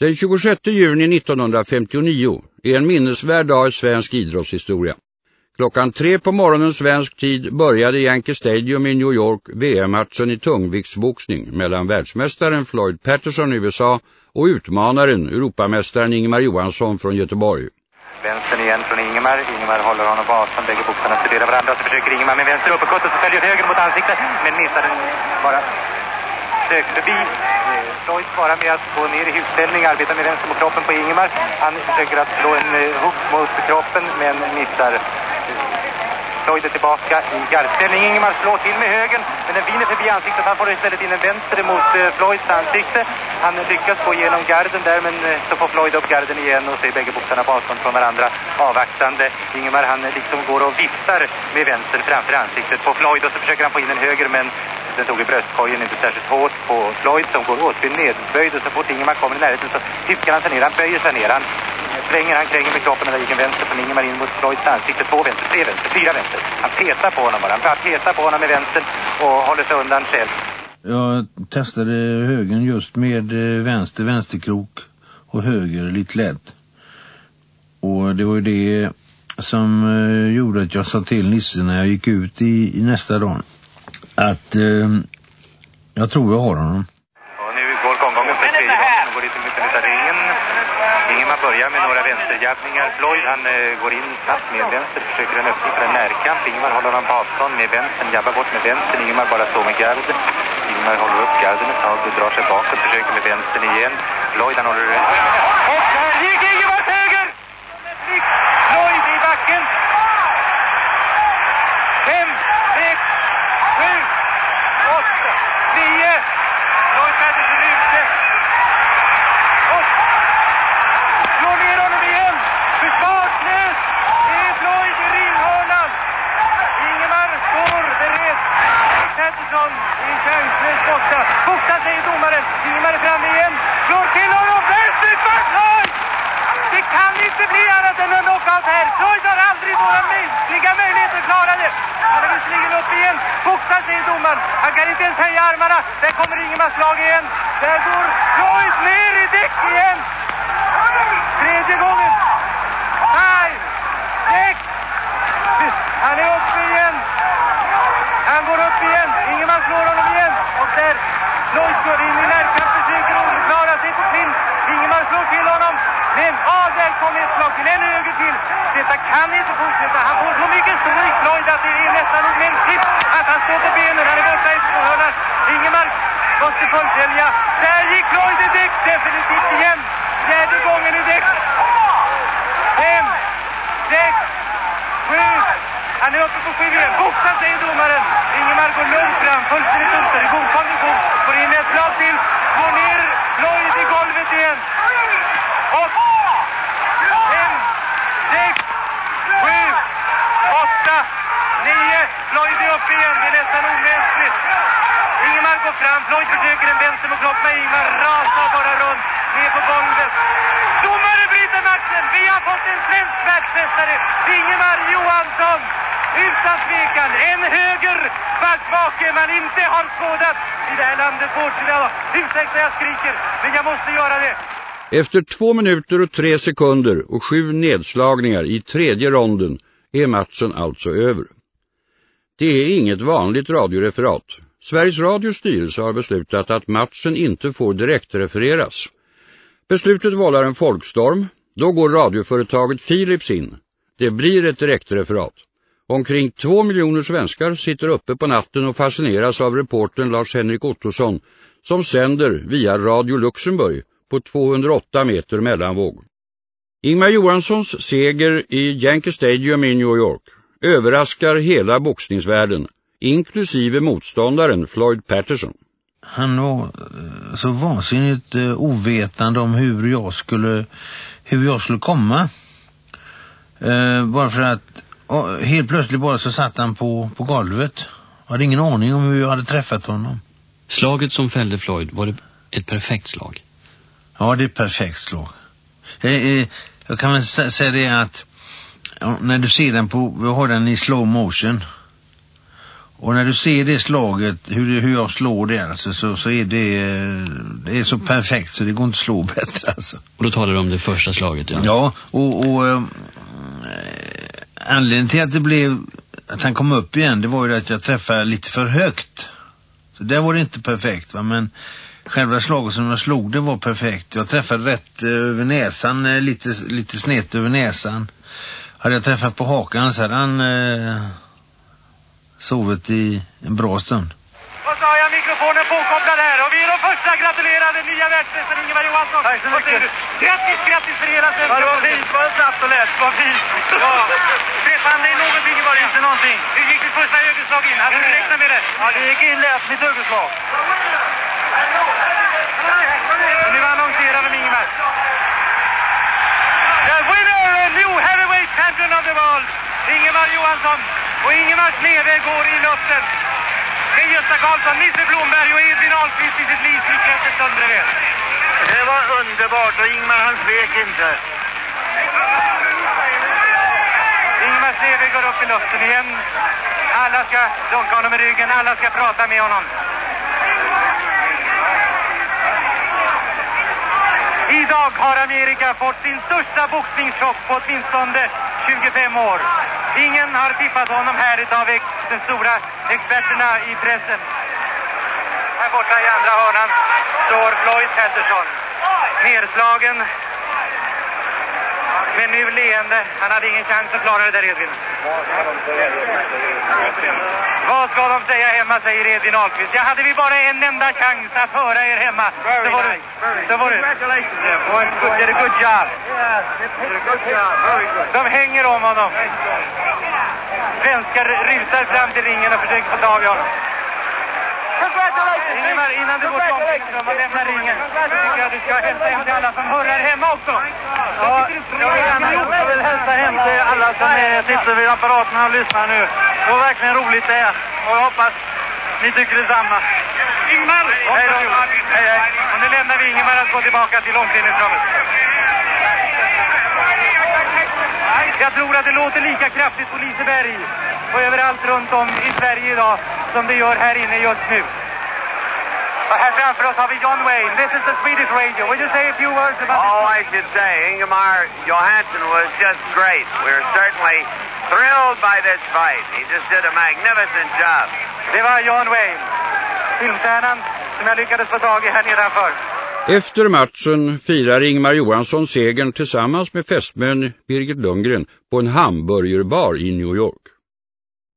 Den 26 juni 1959 är en minnesvärd dag i svensk idrottshistoria. Klockan tre på morgonen svensk tid började Yankee Stadium i New York VM-matchen i tungviktsboxning mellan världsmästaren Floyd Patterson i USA och utmanaren Europamästaren Ingemar Johansson från Göteborg. Vänstern igen från Ingemar. Ingemar håller honom på avstånd. Bägge boxarna studerar varandra. Så försöker Ingemar med vänster uppåt och så följer höger mot ansiktet. Men missar den bara sök förbi. Freud Floyd svarar med att gå ner i huvudställning, arbetar med vänster mot kroppen på Ingemar. Han försöker att slå en eh, hook mot kroppen men missar. Floyd är tillbaka i gardställning. Ingemar slår till med högen men den viner förbi ansiktet. Han får istället in en vänster mot eh, Floyds ansikte. Han lyckas gå igenom garden där men eh, så får Floyd upp garden igen och ser bägge boxarna på avstånd från varandra avvaktande. Ingemar han liksom går och viftar med vänster framför ansiktet på Floyd och så försöker han få in en höger men den tog i bröstkorgen inte särskilt hårt på Floyd som går åtvid nedböjd och så fort Ingemar kommer i närheten så hukar han sig ner, han böjer sig ner, han svänger, han kränger med kroppen och där gick en vänster från Ingemar in mot Floyds ansikte, två vänster, tre vänster, fyra vänster. Han petar på honom bara, han petar på honom med vänster och håller sig undan själv. Jag testade högen just med eh, vänster, vänsterkrok och höger lite lätt. Och det var ju det som eh, gjorde att jag sa till Nisse när jag gick ut i, i nästa dag att eh, jag tror jag har honom. Och nu går omgången för tredje gången och går lite mitten av ringen. Ingemar börjar med några vänsterjabbningar. Floyd han eh, går in snabbt med vänster, försöker en öppning för en närkamp. Ingemar håller honom på avstånd med vänstern, jabbar bort med vänstern. Ingemar bara står med garden. Ingemar håller upp garden ett tag och drar sig bakåt, försöker med vänstern igen. Floyd han håller... Och där gick Ingemars höger! Floyd i backen! Fem, sex, sju, åtta, nio. Floyd Patterson ute. Och slår ner honom igen. Försvarslös. Det är Floyd i ringhörnan. Ingemar står beredd. Patterson är chanslös borta. Borta säger domaren. Ingemar är framme igen. Slår till honom. Vänster för Floyd! Det kan inte bli annat än här. Floyd har aldrig några mänskliga möjligheter att klara det. Han är visserligen upp igen. Boxar sig domaren. Han kan inte ens höja armarna. Där kommer Ingemars slag igen. Där går Floyd ner i däck igen. Tredje gången. Nej. Däck. Han är uppe igen. Han går upp igen. Ingemar slår honom igen. Och där Floyd går in i närkamp. Försöker återklara sig på klint. Ingemar slår till honom. Men, ja, där kommer ett slag till. En högre till. Detta kan inte fortsätta. Han får så mycket stryk, att det är nästan omänskligt att han står på benen. Han är borta i hörnan. Ingemar måste fullfölja. Där gick Floyd i däck definitivt igen. Fjärde gången i däck. Fem, sex, sju. Han är uppe på sju igen. Boxa, säger domaren. Ingemar går lugnt fram. Fullständigt uppstår i god. Får in ett slag till. Går ner Floyd i golvet igen. Och fem, sex, sju, åtta, nio. Floyd är uppe igen. Det är nästan omänskligt. Ingemar går fram. Floyd försöker en vänster mot kroppen. Ingvar rasar bara runt. Ner på golvet. Domare bryter matchen. Vi har fått en svensk världsmästare. Ingemar Johansson. Utan tvekan. En höger backbake man inte har skådat i det här landet på åtskilliga. Ursäkta jag skriker, men jag måste göra det. Efter två minuter och tre sekunder och sju nedslagningar i tredje ronden är matchen alltså över. Det är inget vanligt radioreferat. Sveriges Radios styrelse har beslutat att matchen inte får direktrefereras. Beslutet vållar en folkstorm. Då går radioföretaget Philips in. Det blir ett direktreferat. Omkring två miljoner svenskar sitter uppe på natten och fascineras av reporten Lars-Henrik Ottosson som sänder via Radio Luxemburg på 208 meter mellanvåg. Ingmar Johanssons seger i Yankee Stadium i New York överraskar hela boxningsvärlden, inklusive motståndaren Floyd Patterson. Han var eh, så vansinnigt eh, ovetande om hur jag skulle, hur jag skulle komma. Eh, bara för att helt plötsligt bara så satt han på, på golvet. Jag hade ingen aning om hur jag hade träffat honom. Slaget som fällde Floyd, var det ett perfekt slag? Ja, det är ett perfekt slag. Jag kan väl säga det att när du ser den på, vi har den i slow motion. Och när du ser det slaget, hur, hur jag slår det alltså, så, så är det, det är så perfekt så det går inte att slå bättre alltså. Och då talar du om det första slaget, ja. Ja, och, och äh, anledningen till att det blev, att han kom upp igen, det var ju att jag träffade lite för högt. Så där var det inte perfekt va, men själva slaget som jag slog det var perfekt. Jag träffade rätt eh, över näsan, eh, lite, lite snett över näsan. Hade jag träffat på hakan så hade han eh, sovit i en bra stund. Och så har jag mikrofonen påkopplad här och vi är de första att gratulera den nya världsmästaren Ingemar Johansson. Tack så mycket. Grattis, grattis för hela svenska Ja, det var fint. Var det snabbt och lätt? Vad fint. Ja. Stefan, det är någonting i början. Inte någonting. Hur gick ditt första högerslag in? Hade du räknat med det? Ja, det gick in lätt, mitt högerslag. Nu annonserar de Ingemar. The winner and new heavyweight champion of the world, Ingemar Johansson. Och Ingemars leve går i luften. Det är Gösta Karlsson, Nisse Blomberg och Edvin Ahlqvist i sitt livs lyckligaste stund bredvid. Det var underbart och Ingmar han svek inte. Ingmars leve går upp i luften igen. Alla ska dunka honom i ryggen, alla ska prata med honom. Idag har Amerika fått sin största boxningschock på åtminstone 25 år. Ingen har tippat honom här utav ex, de stora experterna i pressen. Här borta i andra hörnan står Floyd Patterson. Nerslagen. Men nu leende. Han hade ingen chans att klara det där Edvin. Vad ska de säga hemma, säger Edvin Ahlqvist. Ja, hade vi bara en enda chans att höra er hemma. Så var det, så var det. Congratulations, Boy, did a good job. Did a good job. Very good. De hänger om honom. Svenskar rusar fram till ringen och försöker få tag i honom. Congratulations. Ingemar, innan du går till omklädningsrum och lämnar ringen tycker jag du ska hälsa hem till alla som hörrar hemma också. Ja, jag vill hälsa hem till alla som sitter vid apparaterna och lyssnar nu. Det var verkligen roligt det här. Och jag hoppas ni tycker detsamma. Ingmar! Hej då. Hej, hej. Och nu lämnar vi Ingemar att gå tillbaka till omklädningsrummet. Jag tror att det låter lika kraftigt på Liseberg och överallt runt om i Sverige idag som det gör här inne just nu. Och här framför oss har vi John Wayne. This is the Swedish radio. Will you say a few words about All? I should say, Ingemar Johansson was just great. We're certainly thrilled by this fight. He just did a magnificent job. Det var John Wayne, filmstjärnan som jag lyckades få tag i här nedanför. Efter matchen firar Ingmar Johansson segern tillsammans med fästmön Birgit Lundgren på en hamburgerbar i New York.